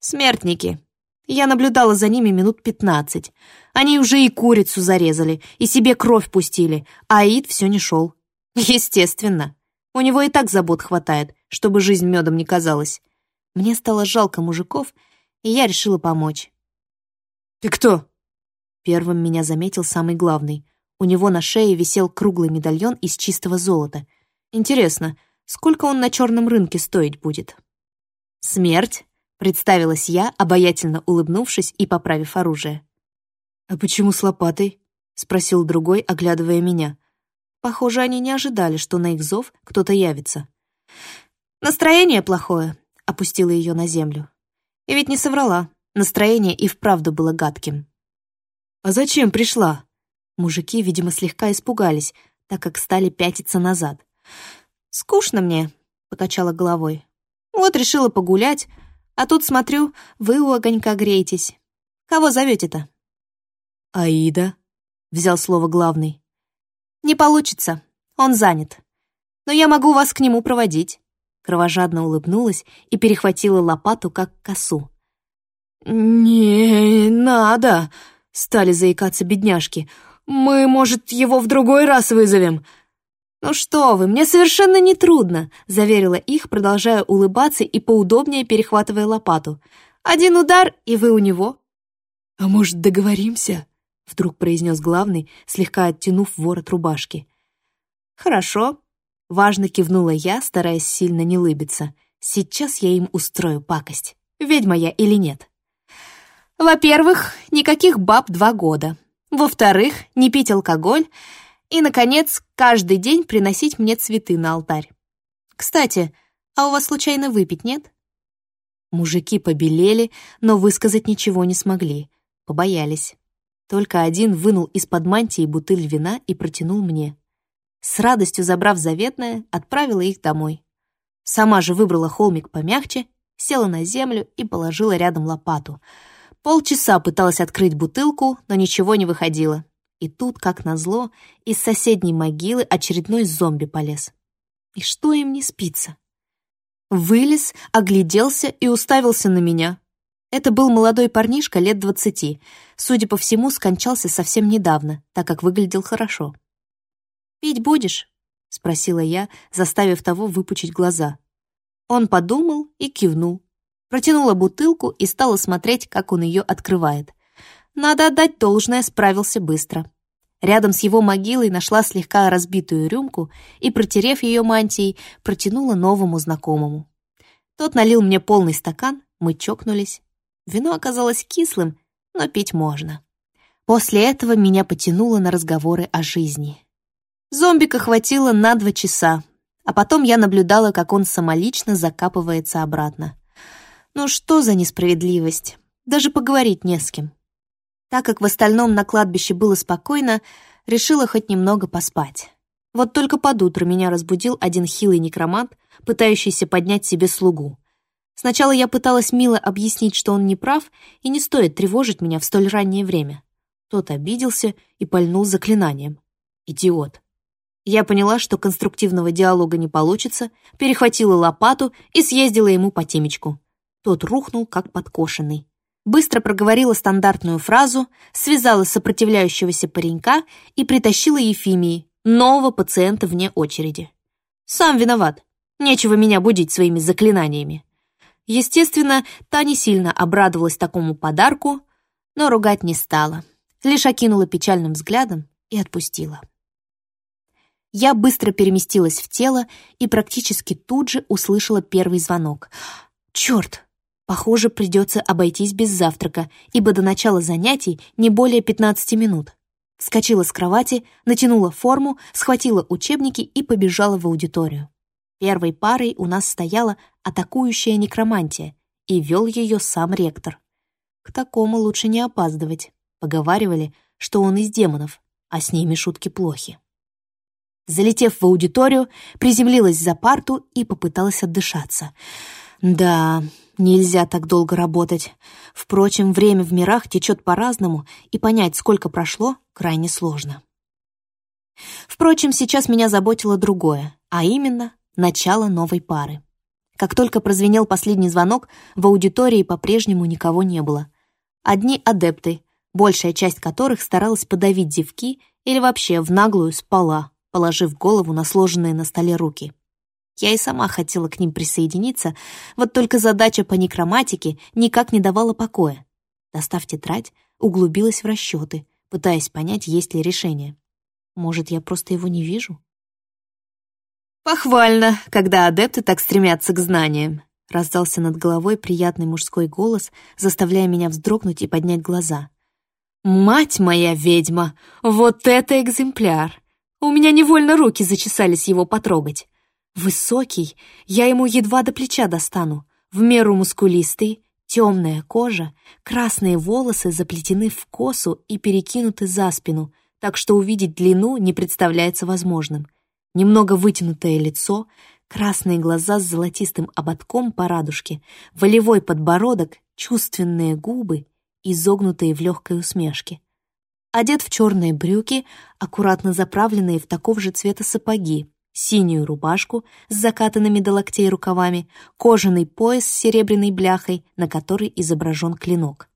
Смертники. Я наблюдала за ними минут пятнадцать. Они уже и курицу зарезали, и себе кровь пустили, а Аид все не шел. Естественно. У него и так забот хватает, чтобы жизнь медом не казалась. Мне стало жалко мужиков, и я решила помочь. «Ты кто?» Первым меня заметил самый главный. У него на шее висел круглый медальон из чистого золота. Интересно, сколько он на черном рынке стоить будет? «Смерть», — представилась я, обаятельно улыбнувшись и поправив оружие. «А почему с лопатой?» — спросил другой, оглядывая меня. Похоже, они не ожидали, что на их зов кто-то явится. «Настроение плохое», — опустила ее на землю. И ведь не соврала, настроение и вправду было гадким. «А зачем пришла?» Мужики, видимо, слегка испугались, так как стали пятиться назад. «Скучно мне», — покачала головой. «Вот решила погулять, а тут смотрю, вы у огонька греетесь. Кого зовете-то?» «Аида», — взял слово главный. «Не получится, он занят. Но я могу вас к нему проводить». Кровожадно улыбнулась и перехватила лопату, как косу. «Не надо!» — стали заикаться бедняжки. «Мы, может, его в другой раз вызовем?» «Ну что вы, мне совершенно не трудно», — заверила их, продолжая улыбаться и поудобнее перехватывая лопату. «Один удар, и вы у него». «А может, договоримся?» — вдруг произнес главный, слегка оттянув ворот рубашки. «Хорошо», — важно кивнула я, стараясь сильно не лыбиться. «Сейчас я им устрою пакость, ведьма я или нет». «Во-первых, никаких баб два года. Во-вторых, не пить алкоголь — и, наконец, каждый день приносить мне цветы на алтарь. Кстати, а у вас случайно выпить нет? Мужики побелели, но высказать ничего не смогли, побоялись. Только один вынул из-под мантии бутыль вина и протянул мне. С радостью забрав заветное, отправила их домой. Сама же выбрала холмик помягче, села на землю и положила рядом лопату. Полчаса пыталась открыть бутылку, но ничего не выходило. И тут, как назло, из соседней могилы очередной зомби полез. И что им не спится? Вылез, огляделся и уставился на меня. Это был молодой парнишка лет двадцати. Судя по всему, скончался совсем недавно, так как выглядел хорошо. «Пить будешь?» — спросила я, заставив того выпучить глаза. Он подумал и кивнул. Протянула бутылку и стала смотреть, как он ее открывает — надо отдать должное, справился быстро. Рядом с его могилой нашла слегка разбитую рюмку и, протерев ее мантией, протянула новому знакомому. Тот налил мне полный стакан, мы чокнулись. Вино оказалось кислым, но пить можно. После этого меня потянуло на разговоры о жизни. Зомбика хватило на два часа, а потом я наблюдала, как он самолично закапывается обратно. Ну что за несправедливость? Даже поговорить не с кем. Так как в остальном на кладбище было спокойно, решила хоть немного поспать. Вот только под утро меня разбудил один хилый некромант, пытающийся поднять себе слугу. Сначала я пыталась мило объяснить, что он не прав и не стоит тревожить меня в столь раннее время. Тот обиделся и пальнул заклинанием. Идиот. Я поняла, что конструктивного диалога не получится, перехватила лопату и съездила ему по темечку. Тот рухнул, как подкошенный быстро проговорила стандартную фразу, связала сопротивляющегося паренька и притащила Ефимии, нового пациента вне очереди. Сам виноват. Нечего меня будить своими заклинаниями. Естественно, та не сильно обрадовалась такому подарку, но ругать не стала. Лишь окинула печальным взглядом и отпустила. Я быстро переместилась в тело и практически тут же услышала первый звонок. «Черт, Похоже, придется обойтись без завтрака, ибо до начала занятий не более 15 минут. Вскочила с кровати, натянула форму, схватила учебники и побежала в аудиторию. Первой парой у нас стояла атакующая некромантия, и вел ее сам ректор. К такому лучше не опаздывать. Поговаривали, что он из демонов, а с ними шутки плохи. Залетев в аудиторию, приземлилась за парту и попыталась отдышаться. Да, Нельзя так долго работать. Впрочем, время в мирах течет по-разному, и понять, сколько прошло, крайне сложно. Впрочем, сейчас меня заботило другое, а именно начало новой пары. Как только прозвенел последний звонок, в аудитории по-прежнему никого не было. Одни адепты, большая часть которых старалась подавить зевки или вообще в наглую спала, положив голову на сложенные на столе руки. Я и сама хотела к ним присоединиться, вот только задача по некроматике никак не давала покоя. Достав тетрадь, углубилась в расчеты, пытаясь понять, есть ли решение. Может, я просто его не вижу? «Похвально, когда адепты так стремятся к знаниям», — раздался над головой приятный мужской голос, заставляя меня вздрогнуть и поднять глаза. «Мать моя ведьма! Вот это экземпляр! У меня невольно руки зачесались его потрогать. Высокий, я ему едва до плеча достану. В меру мускулистый, темная кожа, красные волосы заплетены в косу и перекинуты за спину, так что увидеть длину не представляется возможным. Немного вытянутое лицо, красные глаза с золотистым ободком по радужке, волевой подбородок, чувственные губы, изогнутые в легкой усмешке. Одет в черные брюки, аккуратно заправленные в такого же цвета сапоги, синюю рубашку с закатанными до локтей рукавами, кожаный пояс с серебряной бляхой, на которой изображен клинок.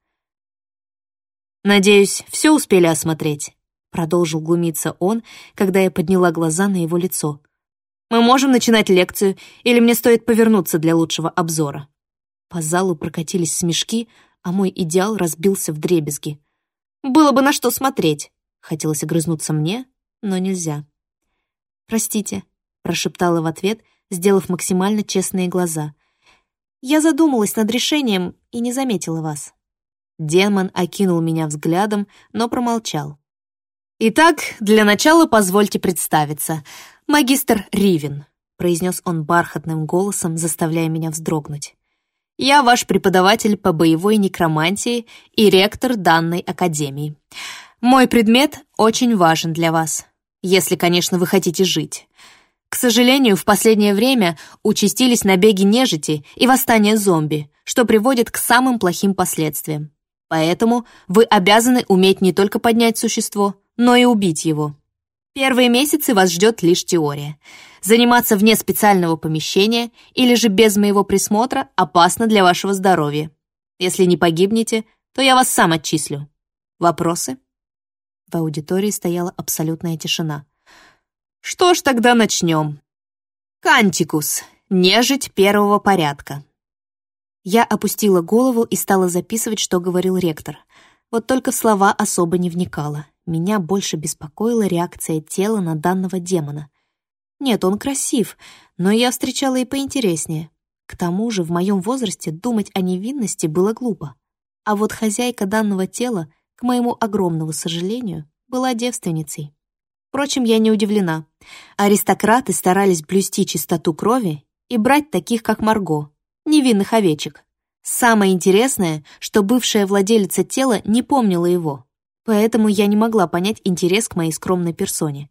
«Надеюсь, все успели осмотреть?» — продолжил глумиться он, когда я подняла глаза на его лицо. «Мы можем начинать лекцию, или мне стоит повернуться для лучшего обзора?» По залу прокатились смешки, а мой идеал разбился в дребезги. «Было бы на что смотреть!» Хотелось огрызнуться мне, но нельзя. «Простите», — прошептала в ответ, сделав максимально честные глаза. «Я задумалась над решением и не заметила вас». Демон окинул меня взглядом, но промолчал. «Итак, для начала позвольте представиться. Магистр Ривен», — произнес он бархатным голосом, заставляя меня вздрогнуть. «Я ваш преподаватель по боевой некромантии и ректор данной академии. Мой предмет очень важен для вас, если, конечно, вы хотите жить. К сожалению, в последнее время участились набеги нежити и восстания зомби, что приводит к самым плохим последствиям. Поэтому вы обязаны уметь не только поднять существо, но и убить его. Первые месяцы вас ждет лишь теория. Заниматься вне специального помещения или же без моего присмотра опасно для вашего здоровья. Если не погибнете, то я вас сам отчислю. Вопросы? В аудитории стояла абсолютная тишина. Что ж, тогда начнем. Кантикус. Нежить первого порядка. Я опустила голову и стала записывать, что говорил ректор. Вот только в слова особо не вникала. Меня больше беспокоила реакция тела на данного демона. Нет, он красив, но я встречала и поинтереснее. К тому же в моем возрасте думать о невинности было глупо. А вот хозяйка данного тела, к моему огромному сожалению, была девственницей. Впрочем, я не удивлена. Аристократы старались блюсти чистоту крови и брать таких, как Марго, невинных овечек. Самое интересное, что бывшая владелица тела не помнила его, поэтому я не могла понять интерес к моей скромной персоне.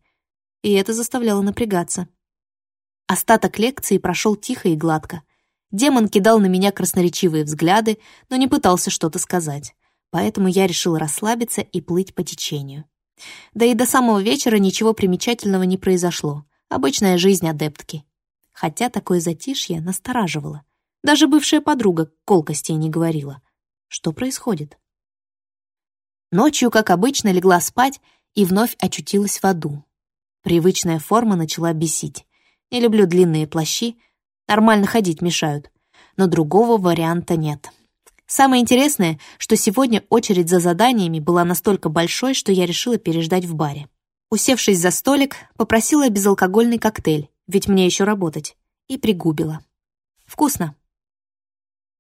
И это заставляло напрягаться. Остаток лекции прошел тихо и гладко. Демон кидал на меня красноречивые взгляды, но не пытался что-то сказать, поэтому я решила расслабиться и плыть по течению. Да и до самого вечера ничего примечательного не произошло. Обычная жизнь адептки. Хотя такое затишье настораживало. Даже бывшая подруга колкостей не говорила. Что происходит? Ночью, как обычно, легла спать и вновь очутилась в аду. Привычная форма начала бесить. Не люблю длинные плащи, нормально ходить мешают. Но другого варианта нет. Самое интересное, что сегодня очередь за заданиями была настолько большой, что я решила переждать в баре. Усевшись за столик, попросила безалкогольный коктейль, ведь мне еще работать, и пригубила. Вкусно.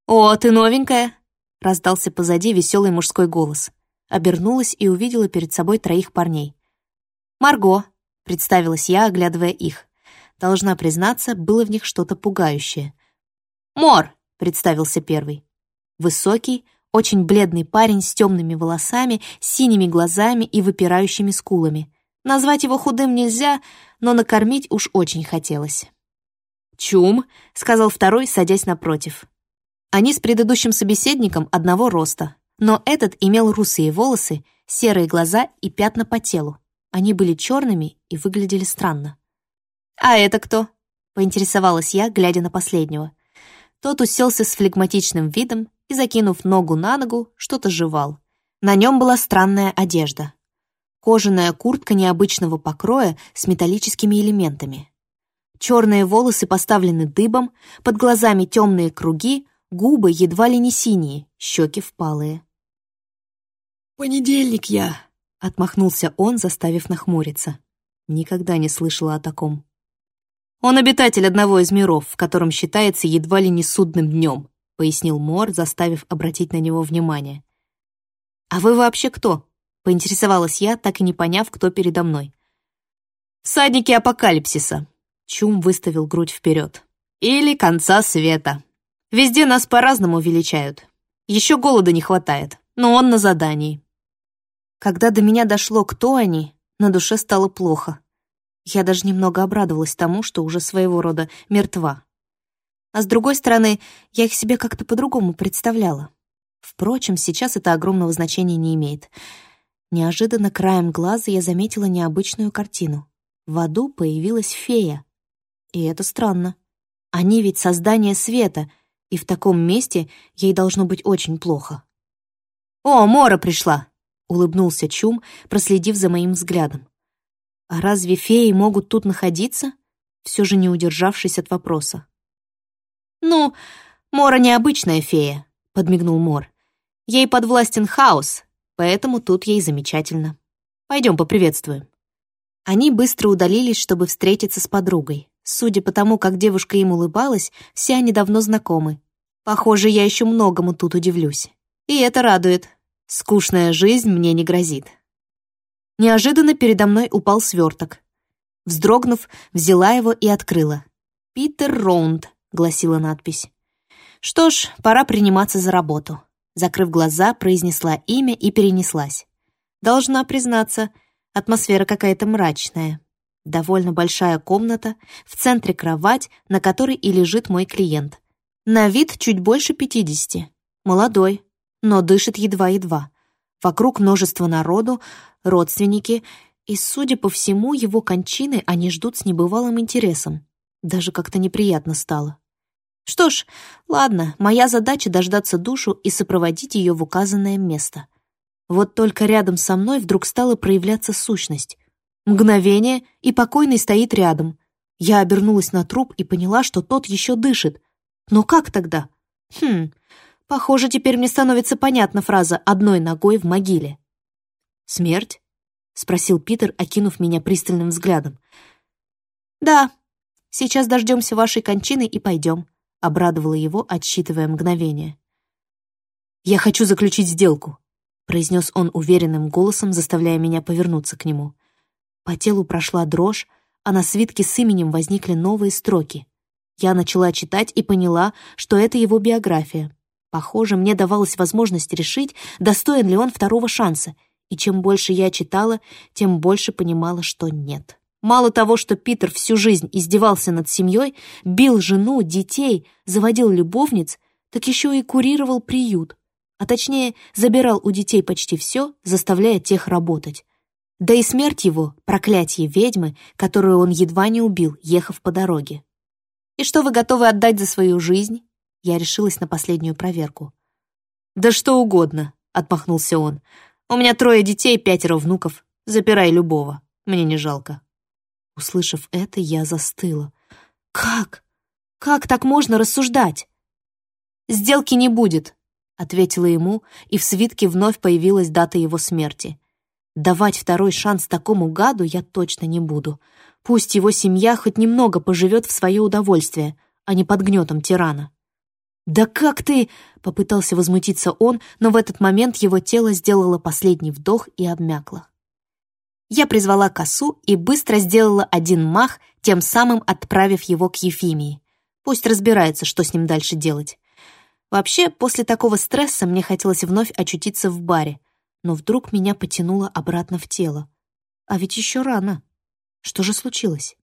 «О, ты новенькая!» — раздался позади веселый мужской голос. Обернулась и увидела перед собой троих парней. «Марго», — представилась я, оглядывая их. Должна признаться, было в них что-то пугающее. «Мор», — представился первый. Высокий, очень бледный парень с темными волосами, синими глазами и выпирающими скулами. Назвать его худым нельзя, но накормить уж очень хотелось. «Чум», — сказал второй, садясь напротив. Они с предыдущим собеседником одного роста, но этот имел русые волосы, серые глаза и пятна по телу. Они были черными и выглядели странно. «А это кто?» — поинтересовалась я, глядя на последнего. Тот уселся с флегматичным видом и, закинув ногу на ногу, что-то жевал. На нем была странная одежда. Кожаная куртка необычного покроя с металлическими элементами. Черные волосы поставлены дыбом, под глазами темные круги, Губы едва ли не синие, щеки впалые. «Понедельник я», — отмахнулся он, заставив нахмуриться. Никогда не слышала о таком. «Он обитатель одного из миров, в котором считается едва ли не судным днем», — пояснил Мор, заставив обратить на него внимание. «А вы вообще кто?» — поинтересовалась я, так и не поняв, кто передо мной. «Всадники апокалипсиса», — Чум выставил грудь вперед. «Или конца света», Везде нас по-разному величают. Еще голода не хватает, но он на задании. Когда до меня дошло, кто они, на душе стало плохо. Я даже немного обрадовалась тому, что уже своего рода мертва. А с другой стороны, я их себе как-то по-другому представляла. Впрочем, сейчас это огромного значения не имеет. Неожиданно краем глаза я заметила необычную картину. В аду появилась фея. И это странно. Они ведь создание света, и в таком месте ей должно быть очень плохо. «О, Мора пришла!» — улыбнулся Чум, проследив за моим взглядом. «А разве феи могут тут находиться?» Все же не удержавшись от вопроса. «Ну, Мора необычная фея», — подмигнул Мор. «Ей подвластен хаос, поэтому тут ей замечательно. Пойдем поприветствуем». Они быстро удалились, чтобы встретиться с подругой. Судя по тому, как девушка им улыбалась, все они давно знакомы. Похоже, я еще многому тут удивлюсь. И это радует. Скучная жизнь мне не грозит. Неожиданно передо мной упал сверток. Вздрогнув, взяла его и открыла. «Питер Роунд», — гласила надпись. Что ж, пора приниматься за работу. Закрыв глаза, произнесла имя и перенеслась. Должна признаться, атмосфера какая-то мрачная. Довольно большая комната, в центре кровать, на которой и лежит мой клиент. На вид чуть больше пятидесяти. Молодой, но дышит едва-едва. Вокруг множество народу, родственники, и, судя по всему, его кончины они ждут с небывалым интересом. Даже как-то неприятно стало. Что ж, ладно, моя задача дождаться душу и сопроводить ее в указанное место. Вот только рядом со мной вдруг стала проявляться сущность. Мгновение, и покойный стоит рядом. Я обернулась на труп и поняла, что тот еще дышит. Но как тогда? Хм, похоже, теперь мне становится понятна фраза «одной ногой в могиле». «Смерть?» — спросил Питер, окинув меня пристальным взглядом. «Да, сейчас дождемся вашей кончины и пойдем», — обрадовала его, отсчитывая мгновение. «Я хочу заключить сделку», — произнес он уверенным голосом, заставляя меня повернуться к нему. По телу прошла дрожь, а на свитке с именем возникли новые строки. Я начала читать и поняла, что это его биография. Похоже, мне давалась возможность решить, достоин ли он второго шанса — и чем больше я читала, тем больше понимала, что нет. Мало того, что Питер всю жизнь издевался над семьей, бил жену, детей, заводил любовниц, так еще и курировал приют. А точнее, забирал у детей почти все, заставляя тех работать. Да и смерть его — проклятие ведьмы, которую он едва не убил, ехав по дороге. «И что вы готовы отдать за свою жизнь?» Я решилась на последнюю проверку. «Да что угодно», — отмахнулся он. У меня трое детей, пятеро внуков. Запирай любого. Мне не жалко». Услышав это, я застыла. «Как? Как так можно рассуждать?» «Сделки не будет», — ответила ему, и в свитке вновь появилась дата его смерти. Давать второй шанс такому гаду я точно не буду. Пусть его семья хоть немного поживет в свое удовольствие, а не под гнетом тирана. «Да как ты...» — попытался возмутиться он, но в этот момент его тело сделало последний вдох и обмякло. Я призвала косу и быстро сделала один мах, тем самым отправив его к Ефимии. Пусть разбирается, что с ним дальше делать. Вообще, после такого стресса мне хотелось вновь очутиться в баре, но вдруг меня потянуло обратно в тело. А ведь еще рано. Что же случилось?